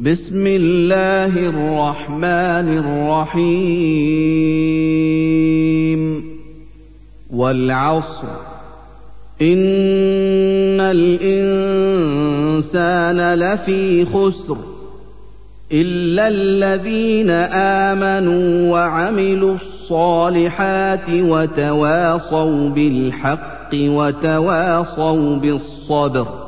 بسم الله الرحمن الرحيم. والعصر. إن الإنسان لفي خسر. إلا الذين آمنوا وعملوا الصالحات وتواصوا بالحق وتواصوا بالصبر.